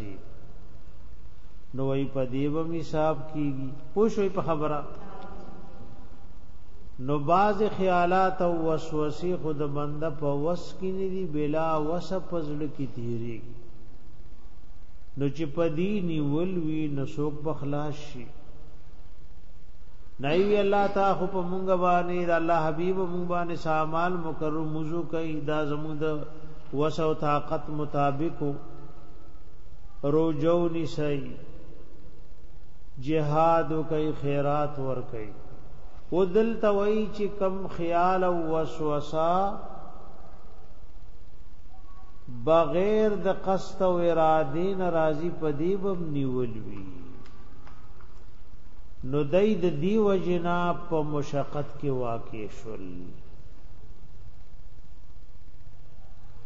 شي نو وی په دیو حساب کیږي پوښوي په خبره نو باز خیالات او وسوسې خود بنده په وس کې نه دي بلا وس پزړه کې تیری نو چې په دی نیول وی نو څوک بخلاص شي نایوی الله تا خو په مونږ باندې د الله حبیب مونږ باندې سامان مکرم مزو کوي دا زموږ د وسو طاقت مطابق روجو نسای جهاد کوي خیرات ور کوي او دل توي چې کم خیال او وسوسه بغیر د قصد او اراده ناراضي پدی بم نیول وی نو دای د دی وجنا په مشقت کې واقع شول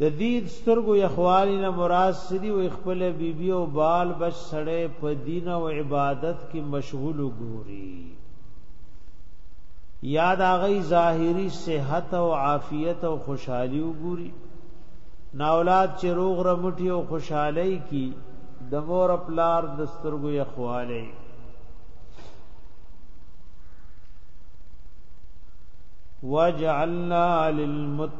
د دید سترګو یخوالی نه مراد سری او خپل بیبي بی او بال بچ سړی په دین او عبادت کې مشغول ګوري یاد هغه ظاهری صحت او عافیت او خوشحالي وګوري نا اولاد چې روغ رمټي او خوشحالي کی د مور پلار د سترګو یخوالی وجعلنا للمت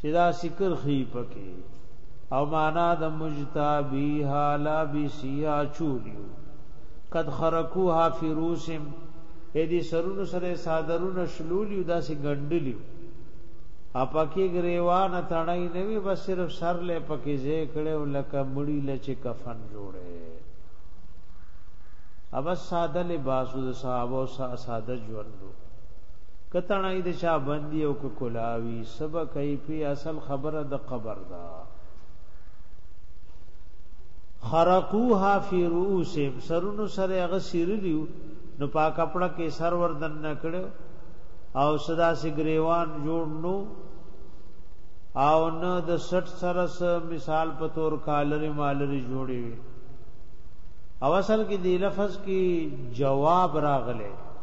چې دا سکر خي پکې او معنا د مجتابی حالا بسیا چولیو قد خرقوها فی روسم اې دې سرونو سره صادرونه شلولیو داسې ګندلیو اپاکی گریوان تړای نوی بس صرف سر لې پکې زې کړه او لکه مړی لچ کفن جوړه اب ساده لباسو د صحابه ساده ژوندو کتنای د چا بندي او کولاوي سبا کوي په اصل خبره د قبر دا خرقوها فی رؤوسهم سرونو سره هغه سیرلیو نو پاک کپڑا کې سر ور دن نکړو او صدا سي گریوان جوړ نو او نه د سټ سره مثال په تور کالری مالری جوړي او اصل کې دی لفظ کې جواب راغله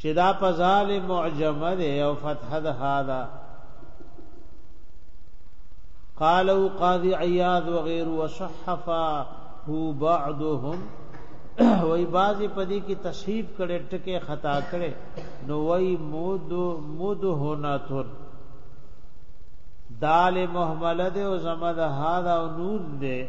چې دا په ظالم معجمه ده او فتح ده هاذا قالوا قاضي عياض وغير وصحفا هو بعضهم وای بازی پدی کی تصحیف کړي ټکه خطا کړي نو وای مود مود ہونا تر دال محمله ده او زمد هاذا نون ده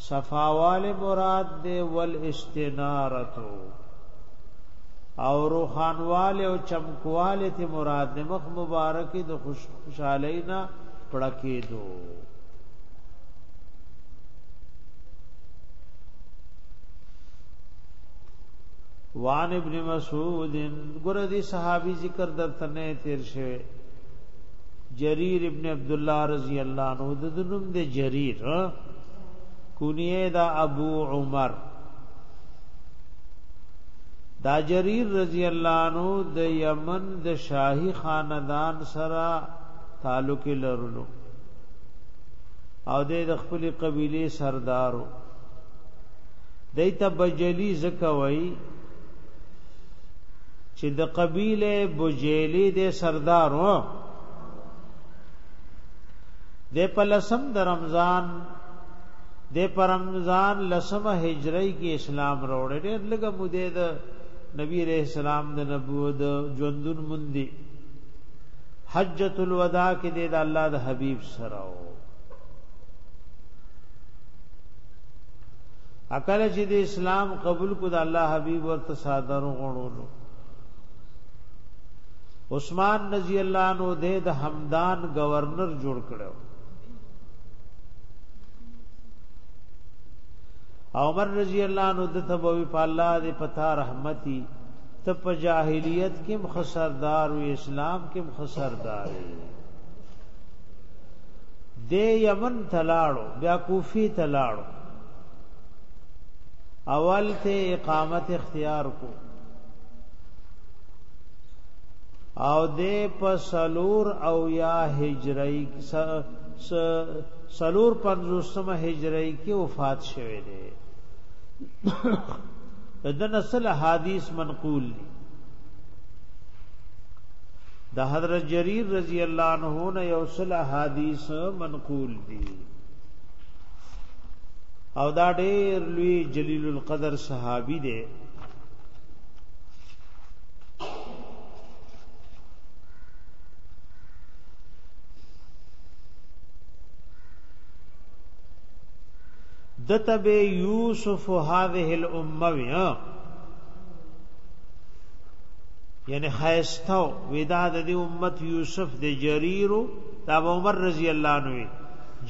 صفاوال مراد دی ول استنارتو او روخانوال او چمکوال ته مراد دی مخ مبارک د خوشحالینا پړکی دو وان ابن مسعود ګور دي صحابي ذکر درته نه تیر شوی جرير ابن عبد الله رضی الله عنه د دنوم د جرير ها کنیه دا ابو عمر دا جریر رضی الله عنه د یمن د شاهي خاندان سره تعلق لرلو او د خپل قبيله سردارو دایته بجلی زکوي چې د قبيله بجلی د سردارو د په لسم د رمضان د پر رمضان لسمه هجری کې اسلام راوړ ډېر لږه مودې د نبی رحم سلام د نبوت ژوندون مندي حجۃ الوداع کې د الله د حبیب سره او اکل چې د اسلام قبول کو د الله حبیب ورته صادر غړولو عثمان رضی الله عنه د د حمدان گورنر جوړ کړو عمر رضی الله عنه د تبوی په الله دې پتا رحمتي ته په جاهلیت کې مخسردار او اسلام کې مخسردار د یمن تلاړو بیا کوفی تلاړو اول ته اقامت اختیار کو او د پسلور او یا هجری سلور پنځوسمه هجری کې وفات شوه دی د نسل حدیث منقول دی د حضرت جریر رضی الله عنه نه یو سل حدیث منقول دی او دا ډیر لوی جلیل القدر صحابي دی دتب یوسف هذه الامه یعنی خیستو ودا د دې امت یوسف د جریر دا عمر رضی الله عنه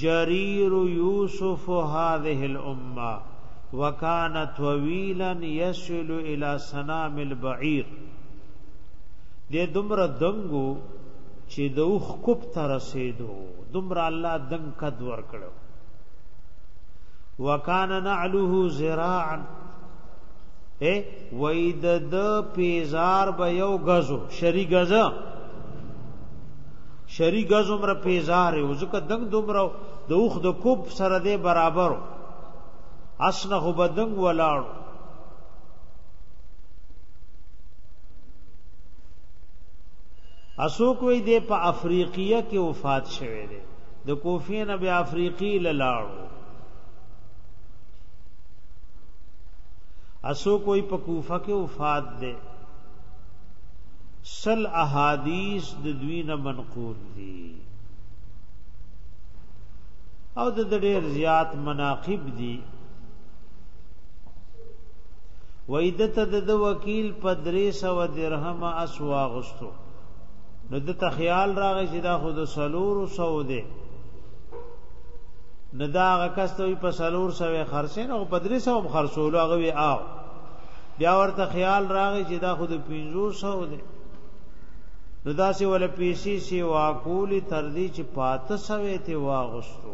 جریر یوسف هذه الامه وکانه طویلا یصل الی سنام البعير دې دومره دنګو چې د اوخ کوپ ته رسیدو دومره الله دنګ قد ور کړو وکان نعله ذراعا اے وید د پیزار به یو غزو شری غزا شری غزو مر پیزار او ځکه دنګ دومره د اوخ د کوپ سره دې برابر اسنه بدنګ ولاړو اسو کوئی دی په افریقیه کې وفات شوه دی د کوفی نه بیا افریقی لاړو اسو کوئی په کوفه کې وفات دی سل احادیث د دوی نه منقول دي او د ډېر زیات مناقب دي ویدته د د وکیل په 300 درهم اس واغستو نو د تخیال راغی چې دا خود سلور سو دی نو دا غکست وی په سلور سو خرڅین او په 300 هم خرڅولو هغه وی آو بیا ورته خیال راغی چې دا خود 500 دی نو دا سی ول پیسې سی واکولی تر دې چې پاته سوې ته واغستو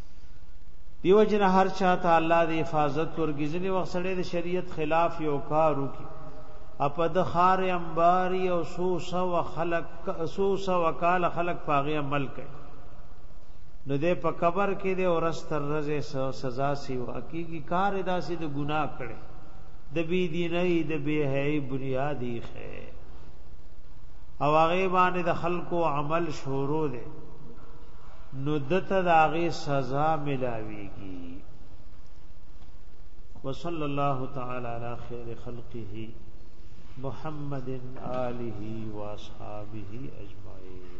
دیو جن هر چا ته الله دی حفاظت ورګی ځنی وخت سړی د شریعت خلاف یو کار وکي اپا د خار انباری او سو سو خلق سو سو وکال خلق پاغه عمل کوي نو دې په قبر کې دې اورستر رزه سزا سی واکیږي کار داسې د ګناه کړي د بی دیني د بی هي بنیادی خه او هغه باندې د خلقو عمل شروع دي نو دته داغه سزا ملاويږي وصلى الله تعالى على خير خلقه محمد آله واصحابه اجمعين